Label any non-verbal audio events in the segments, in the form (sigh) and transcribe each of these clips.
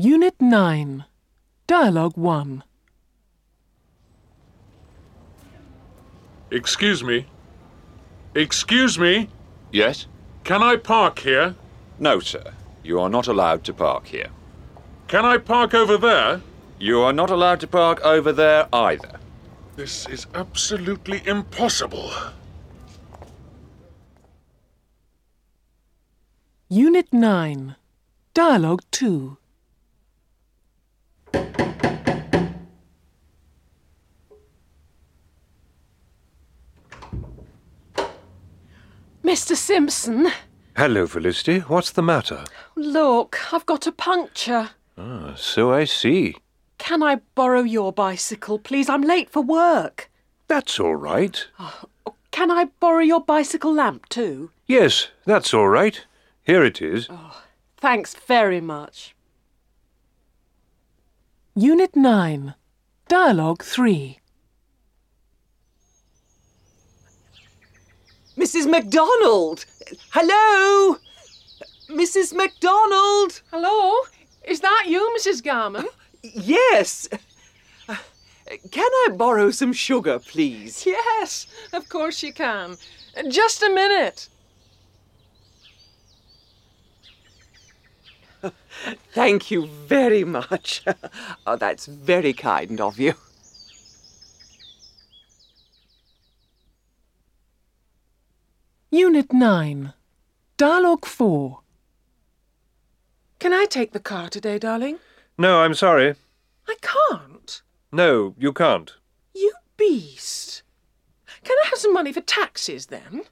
Unit 9. Dialogue 1. Excuse me. Excuse me. Yes? Can I park here? No, sir. You are not allowed to park here. Can I park over there? You are not allowed to park over there either. This is absolutely impossible. Unit 9. Dialogue 2. Mr. Simpson, Hello, Felicity. What's the matter? look, I've got a puncture. Ah, so I see. Can I borrow your bicycle, please? I'm late for work. That's all right. Can I borrow your bicycle lamp too? Yes, that's all right. Here it is. Thanks very much. Unit 9. Dialogue 3. Mrs. MacDonald! Hello? Mrs. MacDonald! Hello? Is that you, Mrs. Garman? Yes. Uh, Can I borrow some sugar, please? yes, of course you can. Just a minute. Thank you very much. (laughs) oh, that's very kind of you. Unit 9. Dialogue 4. Can I take the car today, darling? No, I'm sorry. I can't. No, you can't. You beast. Can I have some money for taxis then?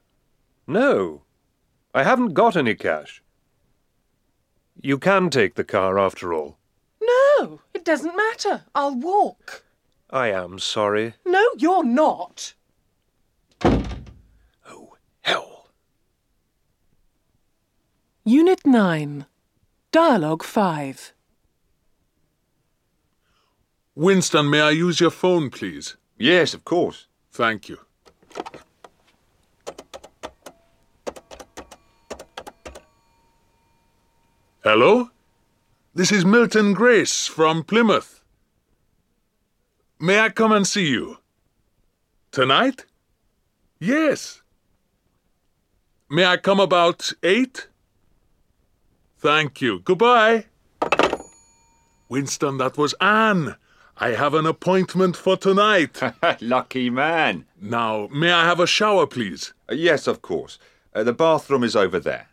No. I haven't got any cash. You can take the car after all. No, it doesn't matter. I'll walk. I am sorry. No, you're not. Oh, hell. Unit 9. Dialogue 5. Winston, may I use your phone, please? Yes, of course. Thank you. Hello? This is Milton Grace from Plymouth. May I come and see you? Tonight? Yes. May I come about eight? Thank you. Goodbye. Winston, that was Anne. I have an appointment for tonight. (laughs) Lucky man. now, may I have a shower, please? Uh, yes, of course. Uh, the bathroom is over there.